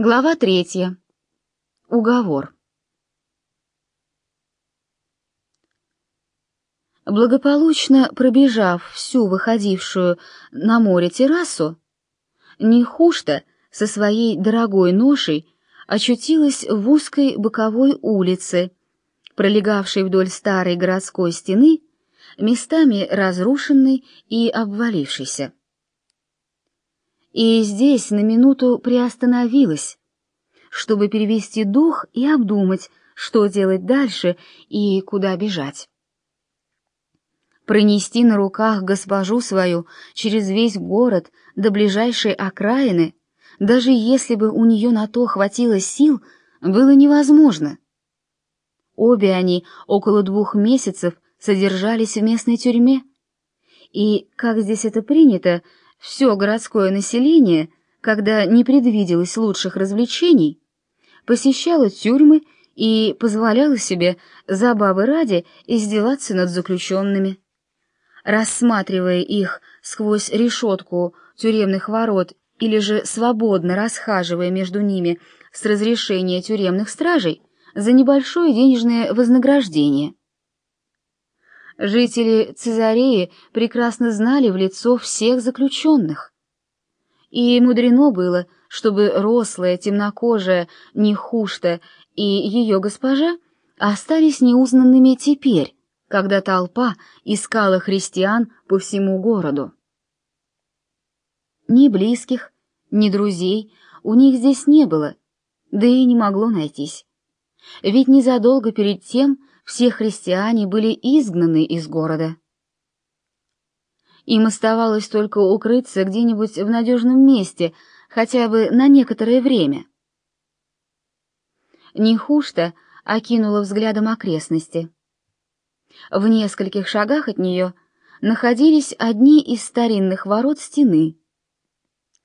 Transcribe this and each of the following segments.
Глава третья. Уговор. Благополучно пробежав всю выходившую на море террасу, Нехушта со своей дорогой ношей очутилась в узкой боковой улице, пролегавшей вдоль старой городской стены, местами разрушенной и обвалившейся и здесь на минуту приостановилась, чтобы перевести дух и обдумать, что делать дальше и куда бежать. Пронести на руках госпожу свою через весь город до ближайшей окраины, даже если бы у нее на то хватило сил, было невозможно. Обе они около двух месяцев содержались в местной тюрьме, и, как здесь это принято, все городское население, когда не предвиделось лучших развлечений, посещало тюрьмы и позволяло себе забавы ради издеваться над заключенными. Рассматривая их сквозь решетку тюремных ворот или же свободно расхаживая между ними с разрешения тюремных стражей за небольшое денежное вознаграждение. Жители Цезареи прекрасно знали в лицо всех заключенных. И мудрено было, чтобы рослая, темнокожая Нехушта и ее госпожа остались неузнанными теперь, когда толпа искала христиан по всему городу. Ни близких, ни друзей у них здесь не было, да и не могло найтись. Ведь незадолго перед тем все христиане были изгнаны из города. Им оставалось только укрыться где-нибудь в надежном месте, хотя бы на некоторое время. Нехушта окинула взглядом окрестности. В нескольких шагах от нее находились одни из старинных ворот стены.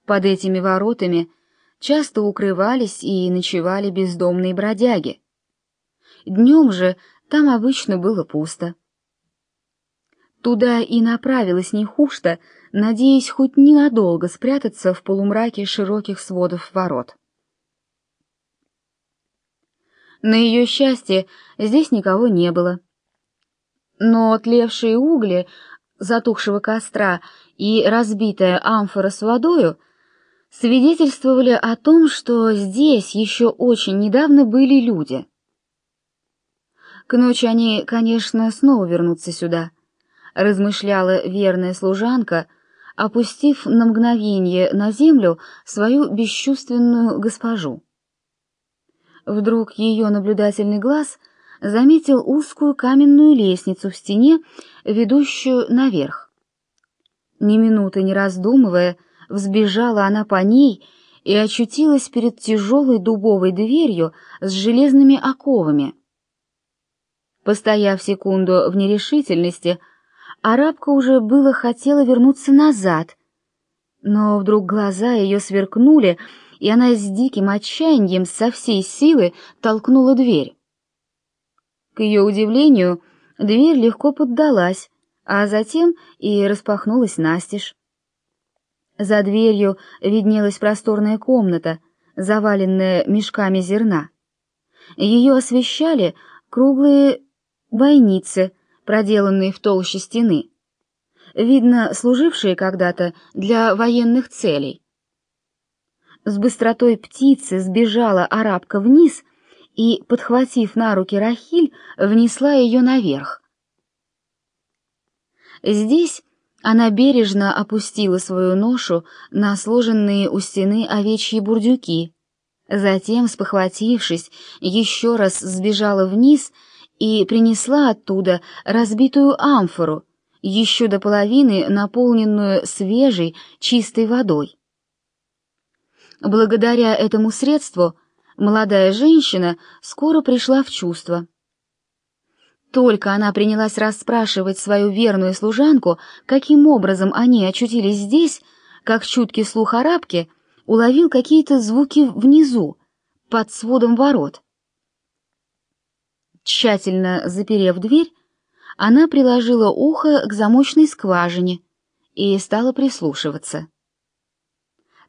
Под этими воротами часто укрывались и ночевали бездомные бродяги. Днем же там обычно было пусто. Туда и направилась Нехушта, надеясь хоть ненадолго спрятаться в полумраке широких сводов ворот. На ее счастье здесь никого не было. Но тлевшие угли затухшего костра и разбитая амфора с водою свидетельствовали о том, что здесь еще очень недавно были люди — к ночи они, конечно, снова вернутся сюда, размышляла верная служанка, опустив на мгновение на землю свою бесчувственную госпожу. Вдруг ее наблюдательный глаз заметил узкую каменную лестницу в стене, ведущую наверх. Ни минуты не раздумывая, взбежала она по ней и очутилась перед тяжелой дубовой дверью с железными оковами. Постояв секунду в нерешительности, арабка уже было хотела вернуться назад, но вдруг глаза ее сверкнули, и она с диким отчаянием со всей силы толкнула дверь. К ее удивлению, дверь легко поддалась, а затем и распахнулась настежь. За дверью виднелась просторная комната, заваленная мешками зерна. Ее освещали круглые бойницы, проделанные в толще стены, видно, служившие когда-то для военных целей. С быстротой птицы сбежала арабка вниз и, подхватив на руки Рахиль, внесла ее наверх. Здесь она бережно опустила свою ношу на сложенные у стены овечьи бурдюки, затем, спохватившись, еще раз сбежала вниз и принесла оттуда разбитую амфору, еще до половины наполненную свежей, чистой водой. Благодаря этому средству молодая женщина скоро пришла в чувство. Только она принялась расспрашивать свою верную служанку, каким образом они очутились здесь, как чуткий слух арабки уловил какие-то звуки внизу, под сводом ворот. Тщательно заперев дверь, она приложила ухо к замочной скважине и стала прислушиваться.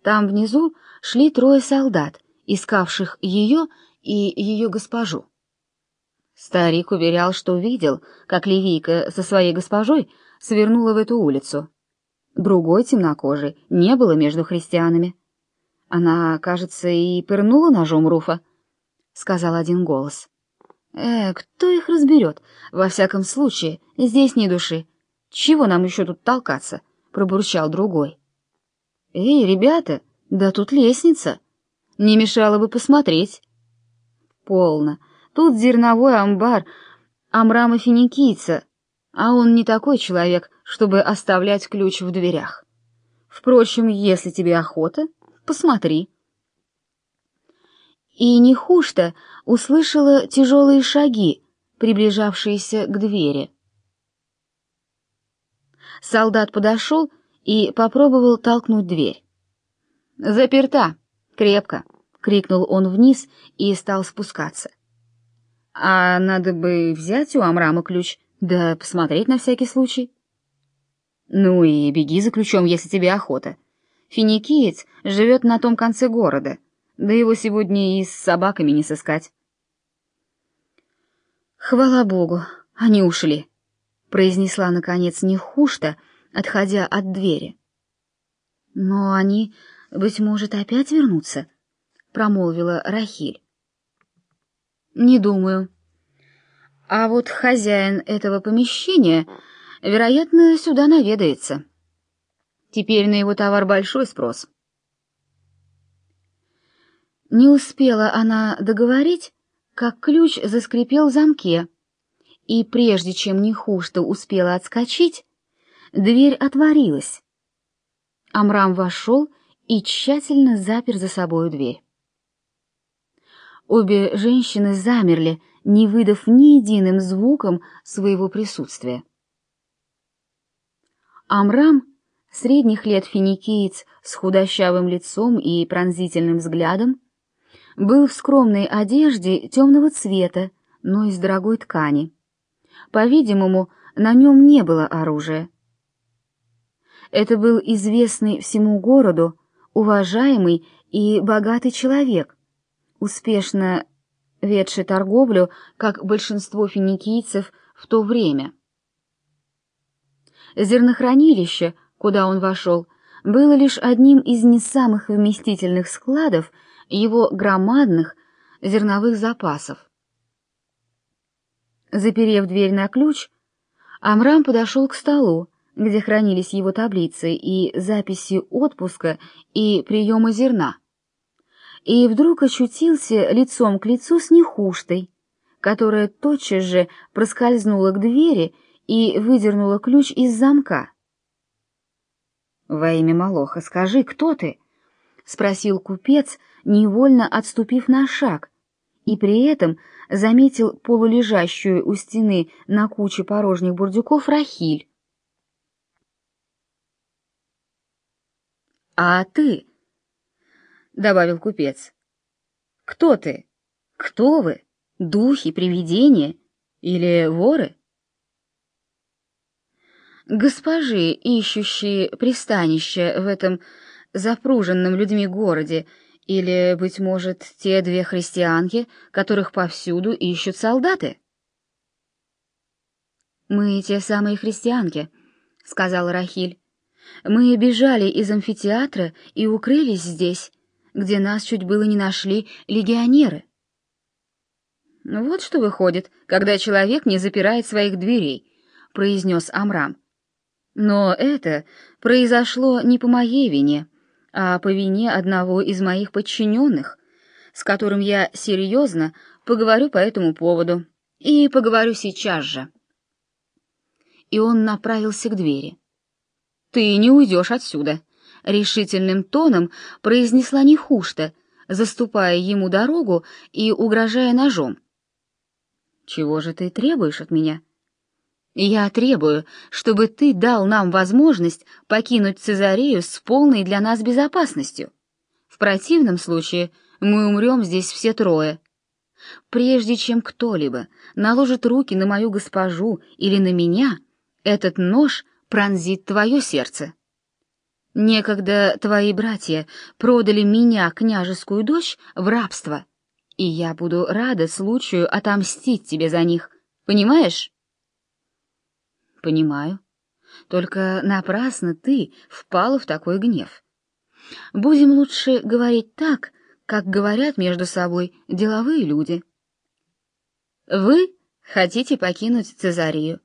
Там внизу шли трое солдат искавших ее и ее госпожу. Старик уверял, что видел, как Ливийка со своей госпожой свернула в эту улицу. Другой темнокожей не было между христианами. Она, кажется, и пырнула ножом Руфа, — сказал один голос. Э, кто их разберет? Во всяком случае, здесь ни души. Чего нам еще тут толкаться? — пробурчал другой. Эй, ребята, да тут лестница. Не мешало бы посмотреть. Полно. Тут зерновой амбар Амрама Финикийца, а он не такой человек, чтобы оставлять ключ в дверях. Впрочем, если тебе охота, посмотри. И не хуже услышала тяжелые шаги, приближавшиеся к двери. Солдат подошел и попробовал толкнуть дверь. «Заперта! Крепко!» — крикнул он вниз и стал спускаться. «А надо бы взять у Амрама ключ, да посмотреть на всякий случай». «Ну и беги за ключом, если тебе охота. Финикиец живет на том конце города, да его сегодня и с собаками не сыскать». «Хвала Богу, они ушли», — произнесла, наконец, Нехушта, отходя от двери. «Но они, быть может, опять вернутся?» — промолвила Рахиль. «Не думаю. А вот хозяин этого помещения, вероятно, сюда наведается. Теперь на его товар большой спрос». Не успела она договорить, как ключ заскрипел в замке, и прежде чем Нехушта успела отскочить, дверь отворилась. Амрам вошел и тщательно запер за собою дверь. Обе женщины замерли, не выдав ни единым звуком своего присутствия. Амрам, средних лет финикиец с худощавым лицом и пронзительным взглядом, был в скромной одежде темного цвета, но из дорогой ткани. По-видимому, на нем не было оружия. Это был известный всему городу, уважаемый и богатый человек, успешно ведший торговлю, как большинство финикийцев в то время. Зернохранилище, куда он вошел, было лишь одним из не самых вместительных складов его громадных зерновых запасов. Заперев дверь на ключ, Амрам подошел к столу, где хранились его таблицы и записи отпуска и приема зерна и вдруг очутился лицом к лицу с Нехуштой, которая тотчас же проскользнула к двери и выдернула ключ из замка. «Во имя Малоха, скажи, кто ты?» — спросил купец, невольно отступив на шаг, и при этом заметил полулежащую у стены на куче порожних бурдюков Рахиль. «А ты?» — добавил купец. «Кто ты? Кто вы? Духи, привидения или воры?» Госпожи, ищущие пристанище в этом запруженном людьми городе, или, быть может, те две христианки, которых повсюду ищут солдаты? «Мы те самые христианки», — сказала Рахиль. «Мы бежали из амфитеатра и укрылись здесь, где нас чуть было не нашли легионеры. Вот что выходит, когда человек не запирает своих дверей, произнес Амрам. Но это произошло не по моей вине, а по вине одного из моих подчиненных, с которым я серьезно поговорю по этому поводу, и поговорю сейчас же. И он направился к двери. Ты не уйдешь отсюда, решительным тоном произнесла Нехушта, заступая ему дорогу и угрожая ножом. «Чего же ты требуешь от меня?» «Я требую, чтобы ты дал нам возможность покинуть Цезарею с полной для нас безопасностью. В противном случае мы умрем здесь все трое. Прежде чем кто-либо наложит руки на мою госпожу или на меня, этот нож пронзит твое сердце». Некогда твои братья продали меня, княжескую дочь, в рабство, и я буду рада случаю отомстить тебе за них. Понимаешь? Понимаю. Только напрасно ты впала в такой гнев. Будем лучше говорить так, как говорят между собой деловые люди. Вы хотите покинуть Цезарию,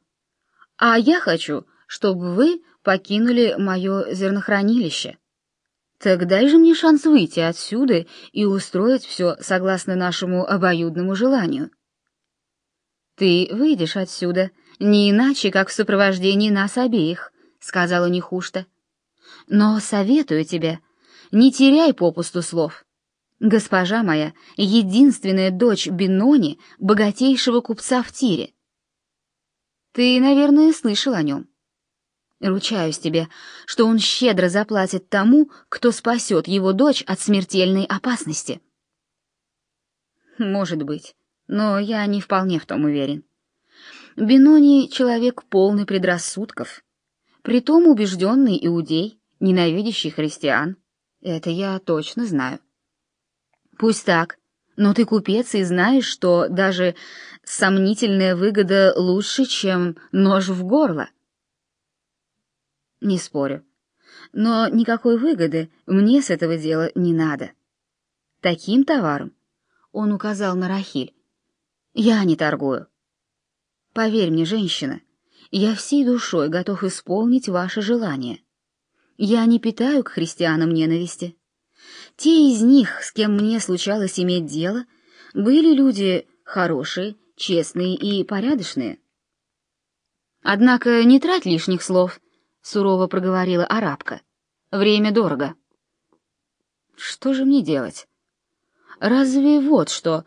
а я хочу, чтобы вы покинули мое зернохранилище. Так дай же мне шанс выйти отсюда и устроить все согласно нашему обоюдному желанию. Ты выйдешь отсюда, не иначе, как в сопровождении нас обеих, сказала Нехушта. Но советую тебе, не теряй попусту слов. Госпожа моя, единственная дочь Бинони, богатейшего купца в Тире. Ты, наверное, слышал о нем. Ручаюсь тебе, что он щедро заплатит тому, кто спасет его дочь от смертельной опасности. Может быть, но я не вполне в том уверен. Бинони — человек полный предрассудков, притом убежденный иудей, ненавидящий христиан. Это я точно знаю. Пусть так, но ты купец и знаешь, что даже сомнительная выгода лучше, чем нож в горло. Не спорю. Но никакой выгоды мне с этого дела не надо. Таким товаром, он указал на Рахиль, я не торгую. Поверь мне, женщина, я всей душой готов исполнить ваше желание. Я не питаю к христианам ненависти. Те из них, с кем мне случалось иметь дело, были люди хорошие, честные и порядочные. Однако не трать лишних слов —— сурово проговорила арабка. «Время дорого». «Что же мне делать?» «Разве вот что...»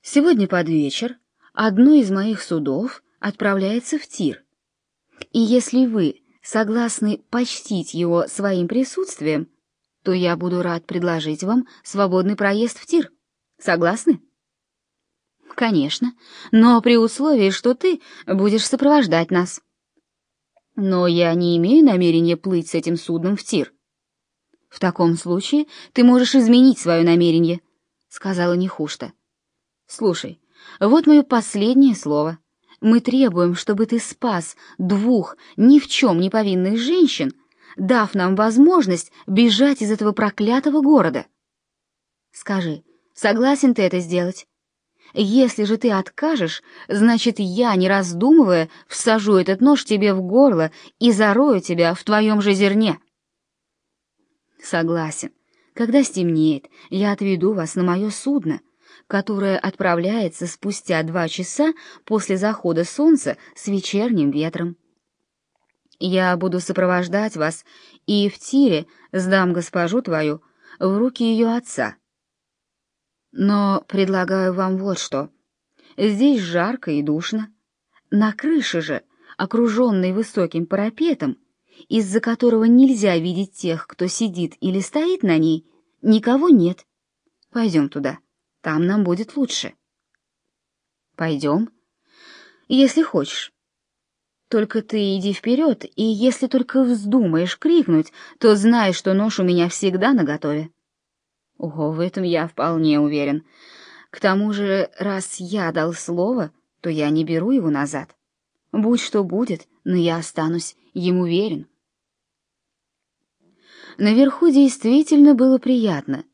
«Сегодня под вечер одно из моих судов отправляется в Тир. И если вы согласны почтить его своим присутствием, то я буду рад предложить вам свободный проезд в Тир. Согласны?» «Конечно, но при условии, что ты будешь сопровождать нас». Но я не имею намерения плыть с этим судном в Тир. В таком случае ты можешь изменить свое намерение, сказала Нехушта. Слушай, вот мое последнее слово. Мы требуем, чтобы ты спас двух ни в чем не повинных женщин, дав нам возможность бежать из этого проклятого города. Скажи, согласен ты это сделать? Если же ты откажешь, значит, я, не раздумывая, всажу этот нож тебе в горло и зарою тебя в твоем же зерне. Согласен. Когда стемнеет, я отведу вас на мое судно, которое отправляется спустя два часа после захода солнца с вечерним ветром. Я буду сопровождать вас и в тире сдам госпожу твою в руки ее отца. Но предлагаю вам вот что. Здесь жарко и душно. На крыше же, окруженной высоким парапетом, из-за которого нельзя видеть тех, кто сидит или стоит на ней, никого нет. Пойдем туда, там нам будет лучше. Пойдем, если хочешь. Только ты иди вперед, и если только вздумаешь крикнуть, то знай, что нож у меня всегда наготове. Ого, в этом я вполне уверен. К тому же, раз я дал слово, то я не беру его назад. Будь что будет, но я останусь ему верен. Наверху действительно было приятно.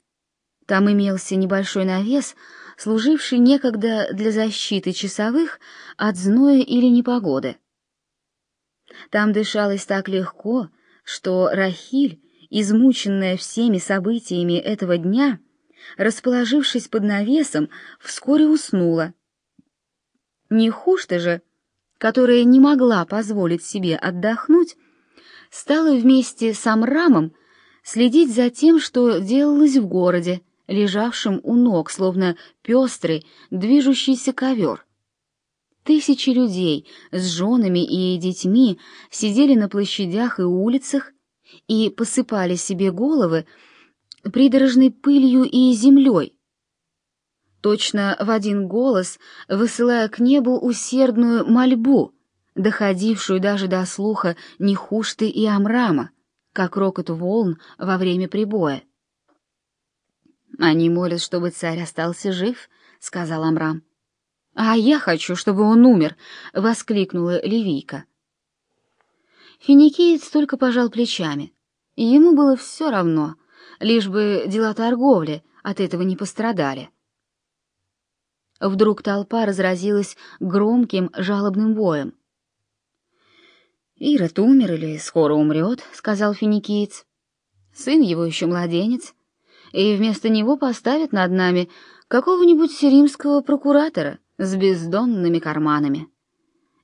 Там имелся небольшой навес, служивший некогда для защиты часовых от зноя или непогоды. Там дышалось так легко, что Рахиль измученная всеми событиями этого дня, расположившись под навесом, вскоре уснула. Не хуже же, которая не могла позволить себе отдохнуть, стала вместе с Амрамом следить за тем, что делалось в городе, лежавшем у ног, словно пестрый, движущийся ковер. Тысячи людей с женами и детьми сидели на площадях и улицах и посыпали себе головы придорожной пылью и землей, точно в один голос высылая к небу усердную мольбу, доходившую даже до слуха Нехушты и Амрама, как рокот волн во время прибоя. «Они молят, чтобы царь остался жив», — сказал Амрам. «А я хочу, чтобы он умер!» — воскликнула Ливийка. Финикиец только пожал плечами. Ему было все равно, лишь бы дела торговли от этого не пострадали. Вдруг толпа разразилась громким жалобным воем. «Ирод умер или скоро умрет», — сказал финикиец. «Сын его еще младенец, и вместо него поставят над нами какого-нибудь римского прокуратора с бездонными карманами.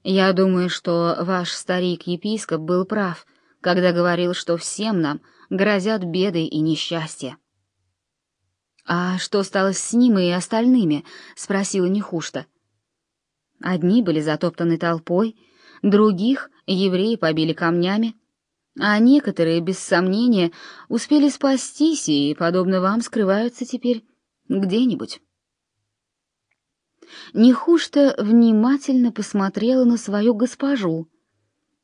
Я думаю, что ваш старик-епископ был прав, когда говорил, что всем нам грозят беды и несчастья. «А что стало с ним и остальными?» — спросила Нехушта. Одни были затоптаны толпой, других евреи побили камнями, а некоторые, без сомнения, успели спастись и, подобно вам, скрываются теперь где-нибудь. Нехушта внимательно посмотрела на свою госпожу,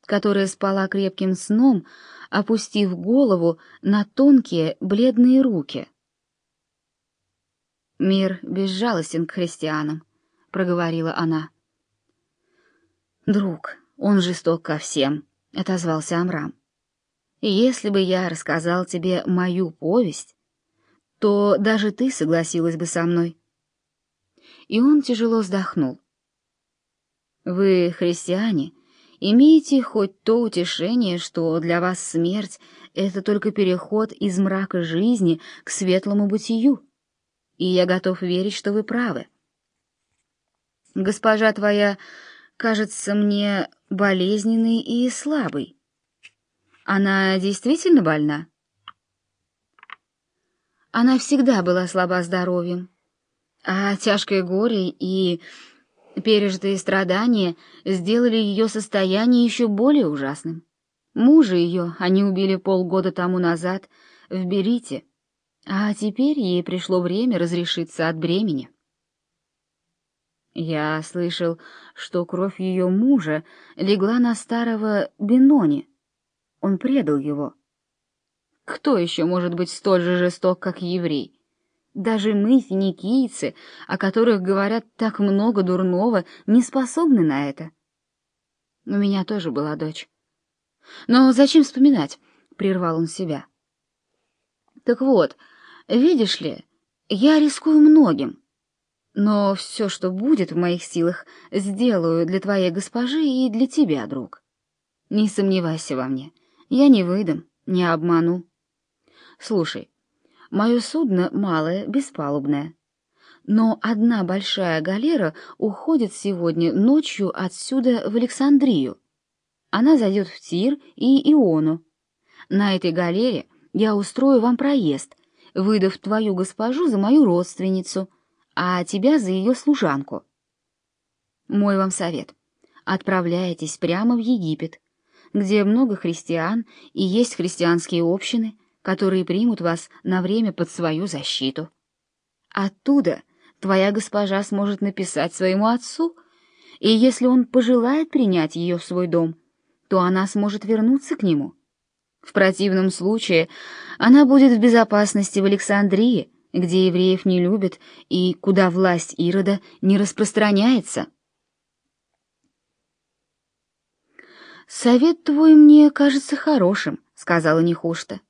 которая спала крепким сном, опустив голову на тонкие бледные руки. «Мир безжалостен к христианам», — проговорила она. «Друг, он жесток ко всем», — отозвался Амрам. «Если бы я рассказал тебе мою повесть, то даже ты согласилась бы со мной». И он тяжело вздохнул. «Вы, христиане, имеете хоть то утешение, что для вас смерть — это только переход из мрака жизни к светлому бытию?» и я готов верить, что вы правы. Госпожа твоя кажется мне болезненной и слабой. Она действительно больна? Она всегда была слаба здоровьем, а тяжкое горе и пережитые страдания сделали ее состояние еще более ужасным. Мужа ее они убили полгода тому назад в Берите — а теперь ей пришло время разрешиться от бремени. Я слышал, что кровь ее мужа легла на старого Бенони. Он предал его. Кто еще может быть столь же жесток, как еврей? Даже мы, финикийцы, о которых говорят так много дурного, не способны на это. У меня тоже была дочь. Но зачем вспоминать? — прервал он себя. Так вот, — Видишь ли, я рискую многим, но все, что будет в моих силах, сделаю для твоей госпожи и для тебя, друг. Не сомневайся во мне, я не выдам, не обману. Слушай, мое судно малое, беспалубное, но одна большая галера уходит сегодня ночью отсюда в Александрию. Она зайдет в Тир и Иону. На этой галере я устрою вам проезд, выдав твою госпожу за мою родственницу, а тебя за ее служанку. Мой вам совет. Отправляйтесь прямо в Египет, где много христиан и есть христианские общины, которые примут вас на время под свою защиту. Оттуда твоя госпожа сможет написать своему отцу, и если он пожелает принять ее в свой дом, то она сможет вернуться к нему — в противном случае она будет в безопасности в Александрии, где евреев не любят и куда власть Ирода не распространяется. «Совет твой мне кажется хорошим», — сказала Нехушта.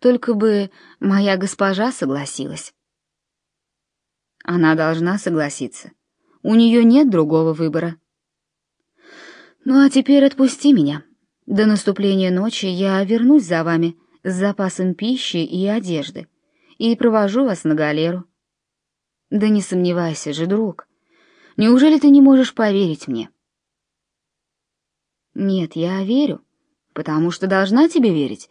«Только бы моя госпожа согласилась». Она должна согласиться. У нее нет другого выбора. «Ну а теперь отпусти меня». До наступления ночи я вернусь за вами с запасом пищи и одежды и провожу вас на галеру. Да не сомневайся же, друг. Неужели ты не можешь поверить мне? Нет, я верю, потому что должна тебе верить.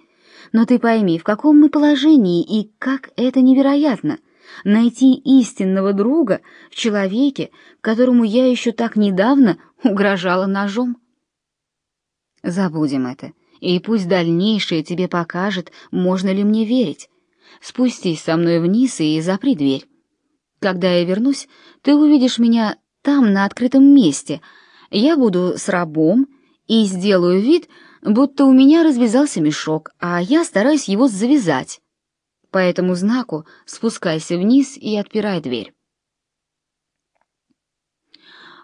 Но ты пойми, в каком мы положении и как это невероятно найти истинного друга в человеке, которому я еще так недавно угрожала ножом. Забудем это, и пусть дальнейшее тебе покажет, можно ли мне верить. Спустись со мной вниз и запри дверь. Когда я вернусь, ты увидишь меня там, на открытом месте. Я буду с рабом и сделаю вид, будто у меня развязался мешок, а я стараюсь его завязать. По этому знаку спускайся вниз и отпирай дверь.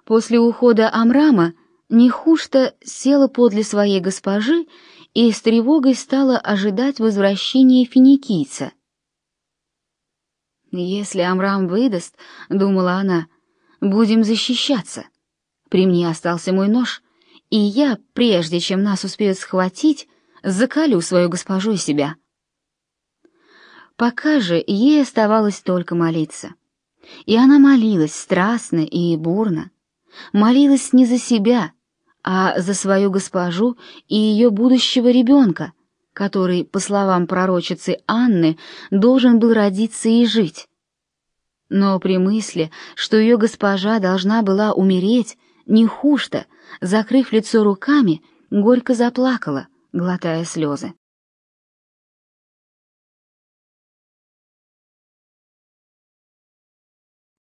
После ухода Амрама Нехушта села подле своей госпожи и с тревогой стала ожидать возвращения финикийца. «Если Амрам выдаст, — думала она, — будем защищаться. При мне остался мой нож, и я, прежде чем нас успеют схватить, закалю свою госпожу и себя». Пока же ей оставалось только молиться. И она молилась страстно и бурно, молилась не за себя, а за свою госпожу и ее будущего ребенка, который, по словам пророчицы Анны, должен был родиться и жить. Но при мысли, что ее госпожа должна была умереть, не хуже, закрыв лицо руками, горько заплакала, глотая слезы.